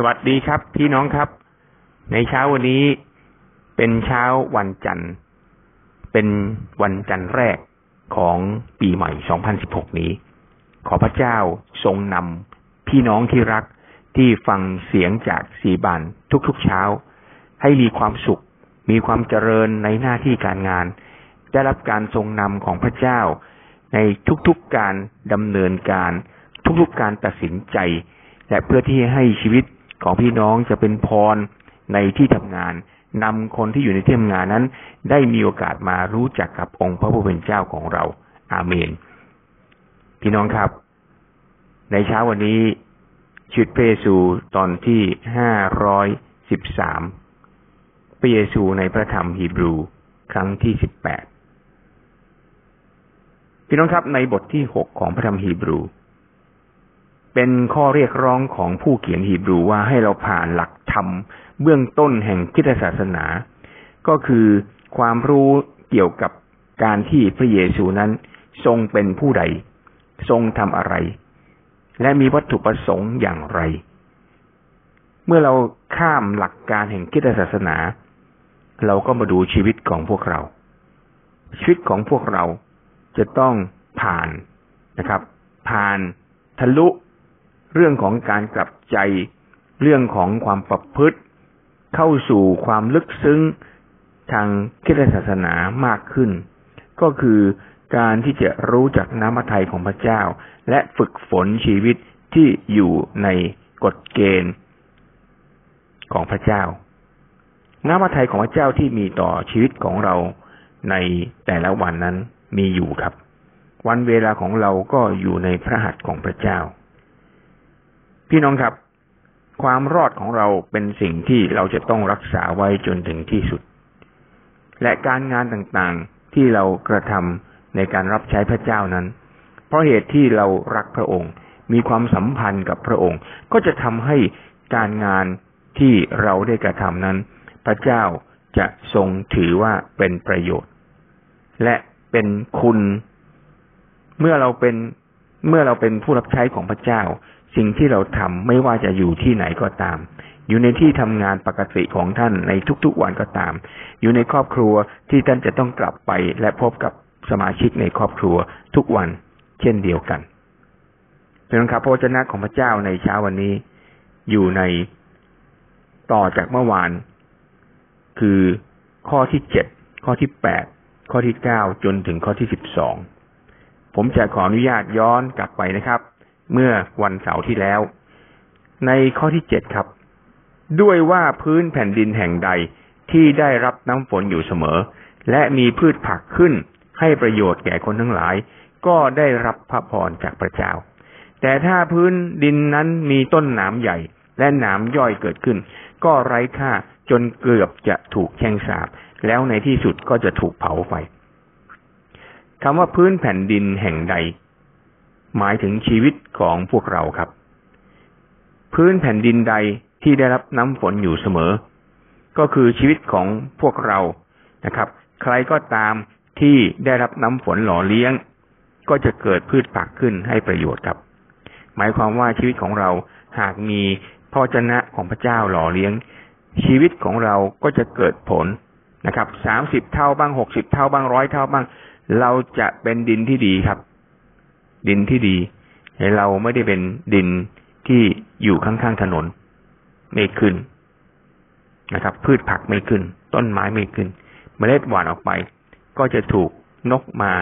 สวัสดีครับ พี่น้องครับ ในเช้าวันนี้เป็นเช้าวันจันทร์ เป็นวันจันทร์แรกของปีใหม่ 2016 นี้ ขอพระเจ้าทรงนำพี่น้องที่รักที่ฟังเสียงจากสีบานทุกๆเช้า ให้มีความสุข มีความเจริญในหน้าที่การงาน ได้รับการทรงนำของพระเจ้า ในทุกๆการดำเนินการ ทุกๆการตัดสินใจ และเพื่อที่ให้ชีวิต ของพี่น้องจะเป็นพรในที่ทำงานนำคนที่อยู่ในที่ทำงานนั้น ได้มีโอกาสมารู้จักกับองค์พระผู้เป็นเจ้าของเรา อาเมน พี่น้องครับ ในเช้าวันนี้ชุดเพซูตอนที่ห้าร้อยสิบสามพระเยซูในพระธรรมฮีบรู ครั้งที่สิบแปดพี่น้องครับในบทที่หกของพระธรรมฮีบรู เป็นข้อเรียกร้องของผู้เขียนฮีบรูว่าให้เราผ่านหลักธรรมเบื้องต้นแห่งคิดศาสนา ก็คือความรู้เกี่ยวกับการที่พระเยซูนั้น ทรงเป็นผู้ใด ทรงทำอะไร และมีวัตถุประสงค์อย่างไร เมื่อเราข้ามหลักการแห่งคิดศาสนา เราก็มาดูชีวิตของพวกเรา ชีวิตของพวกเราจะต้องผ่านนะครับ ผ่านทะลุ เรื่องของการกลับใจ เรื่องของความประพฤติ เข้าสู่ความลึกซึ้งทางคิดศาสนามากขึ้น ก็คือการที่จะรู้จักน้ำพระทัยของพระเจ้า และฝึกฝนชีวิตที่อยู่ในกฎเกณฑ์ของพระเจ้า น้ำพระทัยของพระเจ้าที่มีต่อชีวิตของเราในแต่ละวันนั้นมีอยู่ครับ วันเวลาของเราก็อยู่ในพระหัตถ์ของพระเจ้า พี่น้องครับ ความรอดของเราเป็นสิ่งที่เราจะต้องรักษาไว้จนถึงที่สุด และการงานต่างๆที่เรากระทำในการรับใช้พระเจ้านั้น เพราะเหตุที่เรารักพระองค์ มีความสัมพันธ์กับพระองค์ ก็จะทำให้การงานที่เราได้กระทำนั้น พระเจ้าจะทรงถือว่าเป็นประโยชน์ และเป็นคุณ เมื่อเราเป็นเมื่อเราเป็นผู้รับใช้ของพระเจ้า สิ่งที่เราทำไม่ว่าจะอยู่ที่ไหนก็ตาม อยู่ในที่ทำงานปกติของท่านในทุกๆวันก็ตาม อยู่ในครอบครัวที่ท่านจะต้องกลับไปและพบกับสมาชิกในครอบครัวทุกวันเช่นเดียวกันดังนั้นครับพระเจ้าของพระเจ้าในเช้าวันนี้ อยู่ในต่อจากเมื่อวาน คือข้อที่เจ็ดข้อที่แปดข้อที่เก้าจนถึงข้อที่สิบสองผมจะขออนุญาตย้อนกลับไปนะครับ เมื่อวันเสาร์ที่แล้ว ในข้อที่เจ็ดครับ ด้วยว่าพื้นแผ่นดินแห่งใดที่ได้รับน้ำฝนอยู่เสมอ และมีพืชผักขึ้นให้ประโยชน์แก่คนทั้งหลาย ก็ได้รับพระพรจากพระเจ้า แต่ถ้าพื้นดินนั้นมีต้นหนามใหญ่ และหนามย่อยเกิดขึ้น ก็ไร้ค่าจนเกือบจะถูกแช่งสาบ แล้วในที่สุดก็จะถูกเผาไฟคำว่าพื้นแผ่นดินแห่งใด หมายถึงชีวิตของพวกเราครับ พื้นแผ่นดินใดที่ได้รับน้ำฝนอยู่เสมอ ก็คือชีวิตของพวกเรานะครับ ใครก็ตามที่ได้รับน้ำฝนหล่อเลี้ยง ก็จะเกิดพืชผักขึ้นให้ประโยชน์ครับ หมายความว่าชีวิตของเราหากมีพระเจ้าของพระเจ้าหล่อเลี้ยง ชีวิตของเราก็จะเกิดผลนะครับสามสิบเท่าบ้างหกสิบเท่าบ้างร้อยเท่าบ้าง เราจะเป็นดินที่ดีครับ ดินที่ดีเราไม่ได้เป็นดินที่อยู่ข้างๆถนน ไม่ขึ้นนะครับ พืชผักไม่ขึ้น ต้นไม้ไม่ขึ้นเมล็ดหวานออกไป ก็จะถูกนกมา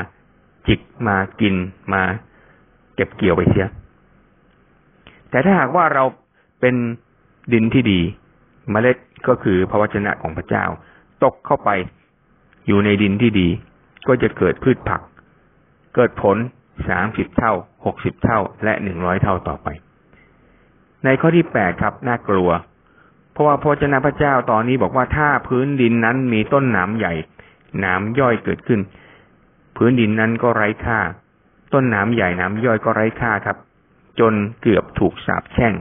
จิกมากินมาเก็บเกี่ยวไปเสีย แต่ถ้าหากว่าเราเป็นดินที่ดีเมล็ดก็คือพระวจนะของพระเจ้า ตกเข้าไปอยู่ในดินที่ดี ก็จะเกิดพืชผัก เกิดผล สามสิบเท่า หกสิบเท่า และหนึ่งร้อยเท่าต่อไป ในข้อที่แปดครับ น่ากลัว เพราะว่าพระเจ้าพระเจ้าตอนนี้บอกว่าถ้าพื้นดินนั้นมีต้นหนามใหญ่หนามย่อยเกิดขึ้น พื้นดินนั้นก็ไร้ค่า ต้นหนามใหญ่หนามย่อยก็ไร้ค่าครับ จนเกือบถูกสาบแช่ง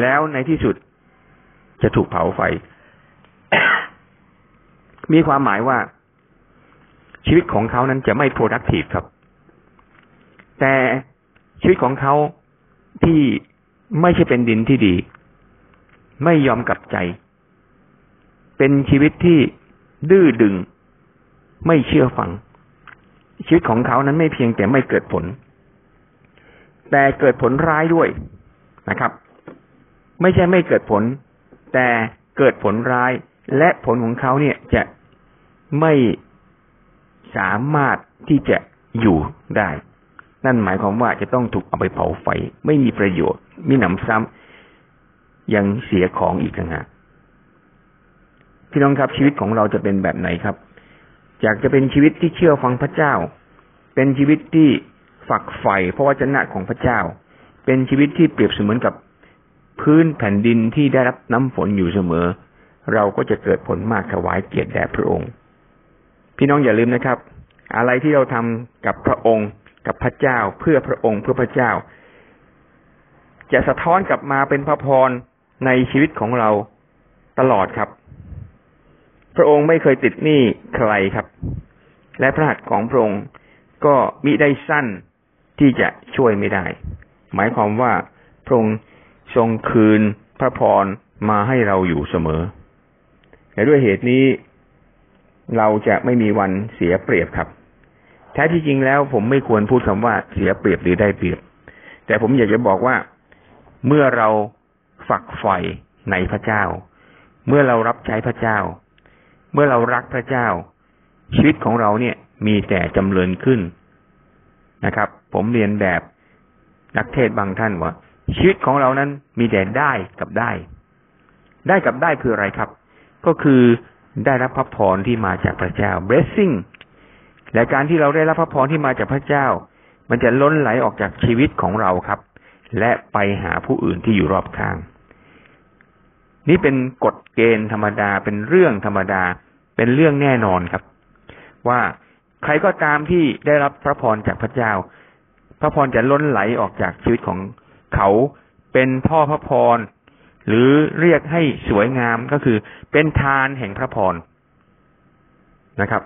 แล้วในที่สุดจะถูกเผาไฟ มีความหมายว่าชีวิตของเขานั้นจะไม่ productive ครับ แต่ชีวิตของเขาที่ไม่ใช่เป็นดินที่ดี ไม่ยอมกลับใจ เป็นชีวิตที่ดื้อดึง ไม่เชื่อฟัง ชีวิตของเขานั้นไม่เพียงแต่ไม่เกิดผล แต่เกิดผลร้ายด้วยนะครับ ไม่ใช่ไม่เกิดผล แต่เกิดผลร้ายและผลของเขาเนี่ยจะไม่สามารถที่จะอยู่ได้ นั่นหมายความว่าจะต้องถูกเอาไปเผาไฟ ไม่มีประโยชน์มีหนำซ้ำยังเสียของอีกต่างหากพี่น้องครับชีวิตของเราจะเป็นแบบไหนครับอยากจะเป็นชีวิตที่เชื่อฟังพระเจ้า เป็นชีวิตที่ฝักใฝ่พระวจนะของพระเจ้า เป็นชีวิตที่เปรียบเสมือนกับพื้นแผ่นดินที่ได้รับน้ำฝนอยู่เสมอ เราก็จะเกิดผลมากถวายเกียรติแด่พระองค์ พี่น้องอย่าลืมนะครับ อะไรที่เราทำกับพระองค์ กับพระเจ้าเพื่อพระองค์เพื่อพระเจ้า จะสะท้อนกลับมาเป็นพระพรในชีวิตของเราตลอดครับ พระองค์ไม่เคยติดหนี้ใครครับ และพระหัตถ์ของพระองค์ก็มิได้สั้นที่จะช่วยไม่ได้ หมายความว่าพระองค์ทรงคืนพระพรมาให้เราอยู่เสมอ และด้วยเหตุนี้ เราจะไม่มีวันเสียเปรียบครับ ท้ที่จริงแล้ว ผมไม่ควรพูดคำว่าเสียเปรียบหรือได้เปรียบ แต่ผมอยากจะบอกว่าเมื่อเราฝักใฝ่ในพระเจ้า เมื่อเรารับใช้พระเจ้า เมื่อเรารักพระเจ้า ชีวิตของเราเนี่ย มีแต่จำเริญขึ้นนะครับ ผมเรียนแบบนักเทศบางท่านว่าชีวิตของเรานั้นมีแต่ได้กับได้ ได้กับได้คืออะไรครับ ก็คือได้รับพระพรที่มาจากพระเจ้า blessing และการที่เราได้รับพระพรที่มาจากพระเจ้า มันจะล้นไหลออกจากชีวิตของเราครับ และไปหาผู้อื่นที่อยู่รอบข้าง นี่เป็นกฎเกณฑ์ธรรมดาเป็นเรื่องธรรมดา เป็นเรื่องแน่นอนครับ ว่าใครก็ตามที่ได้รับพระพรจากพระเจ้า พระพรจะล้นไหลออกจากชีวิตของเขาเป็นพ่อพระพรหรือเรียกให้สวยงามก็คือเป็นทานแห่งพระพรนะครับ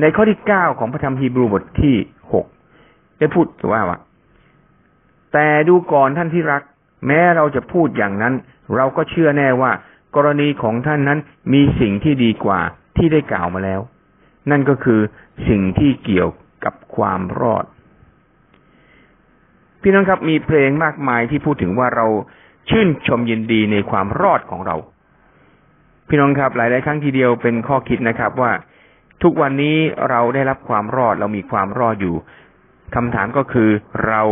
ในข้อที่เก้าของพระธรรมฮีบรูบทที่หกได้พูดว่าว่า แต่ดูก่อนท่านที่รัก แม้เราจะพูดอย่างนั้น เราก็เชื่อแน่ว่า กรณีของท่านนั้นมีสิ่งที่ดีกว่าที่ได้กล่าวมาแล้ว นั่นก็คือสิ่งที่เกี่ยวกับความรอด พี่น้องครับมีเพลงมากมายที่พูดถึงว่าเราชื่นชมยินดีในความรอดของเรา พี่น้องครับ หลาย ๆ ครั้งทีเดียวเป็นข้อคิดนะครับว่า ทุกวันนี้เราได้รับความรอดเรามีความรอดอยู่คำถามก็คือเรา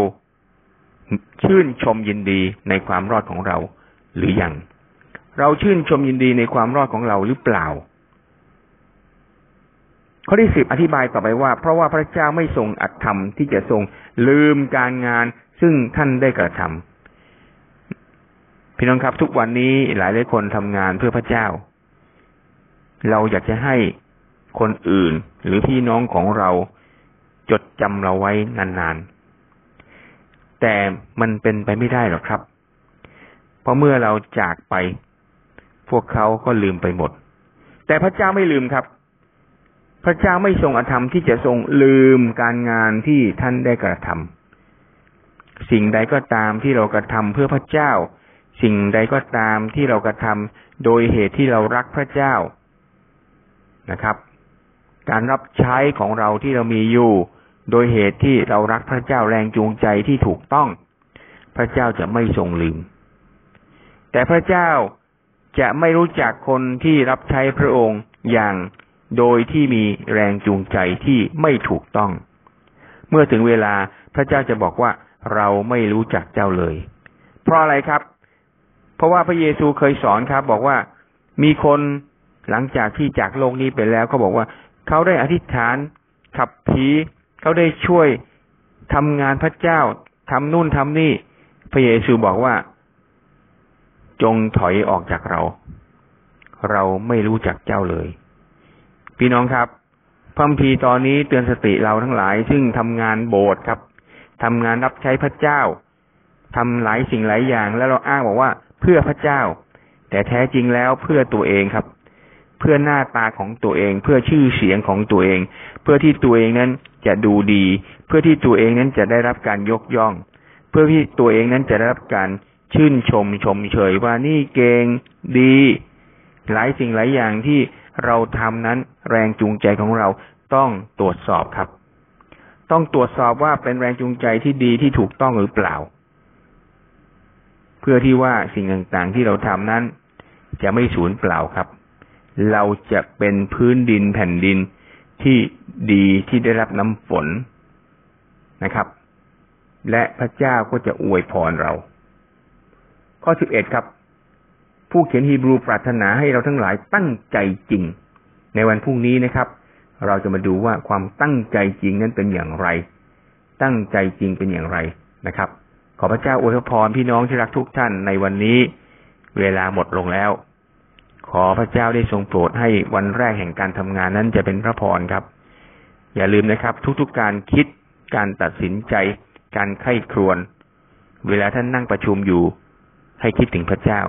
ชื่นชมยินดีในความรอดของเรา หรืออยังเราชื่นชมยินดีในความรอดของเราหรือเปล่า ข้อที่สิบอธิบายต่อไปว่า เพราะว่าพระเจ้าไม่ทรงอัตธรรมที่จะทรงลืมการงานซึ่งท่านได้กระทำพี่น้องครับทุกวันนี้หลายหลายคนทำงานเพื่อพระเจ้า เราอยากจะให้ คนอื่นหรือพี่น้องของเราจดจำเราไว้นานๆ แต่มันเป็นไปไม่ได้หรอกครับ เพราะเมื่อเราจากไป พวกเขาก็ลืมไปหมด แต่พระเจ้าไม่ลืมครับ พระเจ้าไม่ทรงอธรรมที่จะทรงลืมการงานที่ท่านได้กระทำสิ่งใดก็ตามที่เรากระทำเพื่อพระเจ้า สิ่งใดก็ตามที่เรากระทำโดยเหตุที่เรารักพระเจ้านะครับ การรับใช้ของเราที่เรามีอยู่ โดยเหตุที่เรารักพระเจ้าแรงจูงใจที่ถูกต้อง พระเจ้าจะไม่ทรงลืม แต่พระเจ้าจะไม่รู้จักคนที่รับใช้พระองค์อย่างโดยที่มีแรงจูงใจที่ไม่ถูกต้อง เมื่อถึงเวลาพระเจ้าจะบอกว่าเราไม่รู้จักเจ้าเลย เพราะอะไรครับ เพราะว่าพระเยซูเคยสอนครับ บอกว่ามีคนหลังจากที่จากโลกนี้ไปแล้วเขาบอกว่า เขาได้อธิษฐาน ขับผีเขาได้ช่วยทำงานพระเจ้าทำนู่นทำนี่ พระเยซูบอกว่า จงถอยออกจากเรา เราไม่รู้จักเจ้าเลย พี่น้องครับพัมพีตอนนี้เตือนสติเราทั้งหลาย ซึ่งทำงานโบสถ์ครับทำงานรับใช้พระเจ้าทำหลายสิ่งหลายอย่าง แล้วเราอ้างบอกว่าเพื่อพระเจ้า แต่แท้จริงแล้วเพื่อตัวเองครับ เพื่อหน้าตาของตัวเอง เพื่อชื่อเสียงของตัวเอง เพื่อที่ตัวเองนั้นจะดูดี เพื่อที่ตัวเองนั้นจะได้รับการยกย่อง เพื่อที่ตัวเองนั้นจะได้รับการชื่นชมชมเฉยว่านี่เก่งดี หลายสิ่งหลายอย่างที่เราทำนั้นแรงจูงใจของเราต้องตรวจสอบครับ ต้องตรวจสอบว่าเป็นแรงจูงใจที่ดีที่ถูกต้องหรือเปล่า เพื่อที่ว่าสิ่งต่างๆที่เราทำนั้น จะไม่สูญเปล่าครับ เราจะเป็นพื้นดินแผ่นดินที่ดีที่ได้รับน้ำฝนนะครับ และพระเจ้าก็จะอวยพรเรา ข้อสิบเอ็ดครับ ผู้เขียนฮีบรูปรารถนาให้เราทั้งหลายตั้งใจจริง ในวันพรุ่งนี้นะครับ เราจะมาดูว่าความตั้งใจจริงนั้นเป็นอย่างไร ตั้งใจจริงเป็นอย่างไรนะครับ ขอพระเจ้าอวยพรพี่น้องที่รักทุกท่านในวันนี้ เวลาหมดลงแล้ว ขอพระเจ้าได้ทรงโปรดให้วันแรกแห่งการทำงานนั้นจะเป็นพระพรครับ อย่าลืมนะครับ ทุกๆการคิดการตัดสินใจ การไข้ครวน เวลาท่านนั่งประชุมอยู่ ให้คิดถึงพระเจ้า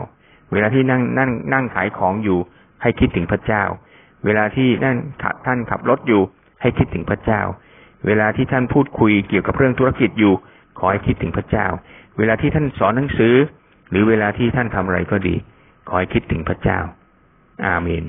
เวลาที่นั่งนั่งนั่งขายของอยู่ ให้คิดถึงพระเจ้า เวลาที่นั่นท่านขับรถอยู่ ให้คิดถึงพระเจ้า เวลาที่ท่านพูดคุยเกี่ยวกับเรื่องธุรกิจอยู่ ขอให้คิดถึงพระเจ้า เวลาที่ท่านสอนหนังสือ หรือเวลาที่ท่านทำอะไรก็ดี ขอให้คิดถึงพระเจ้า อาเมน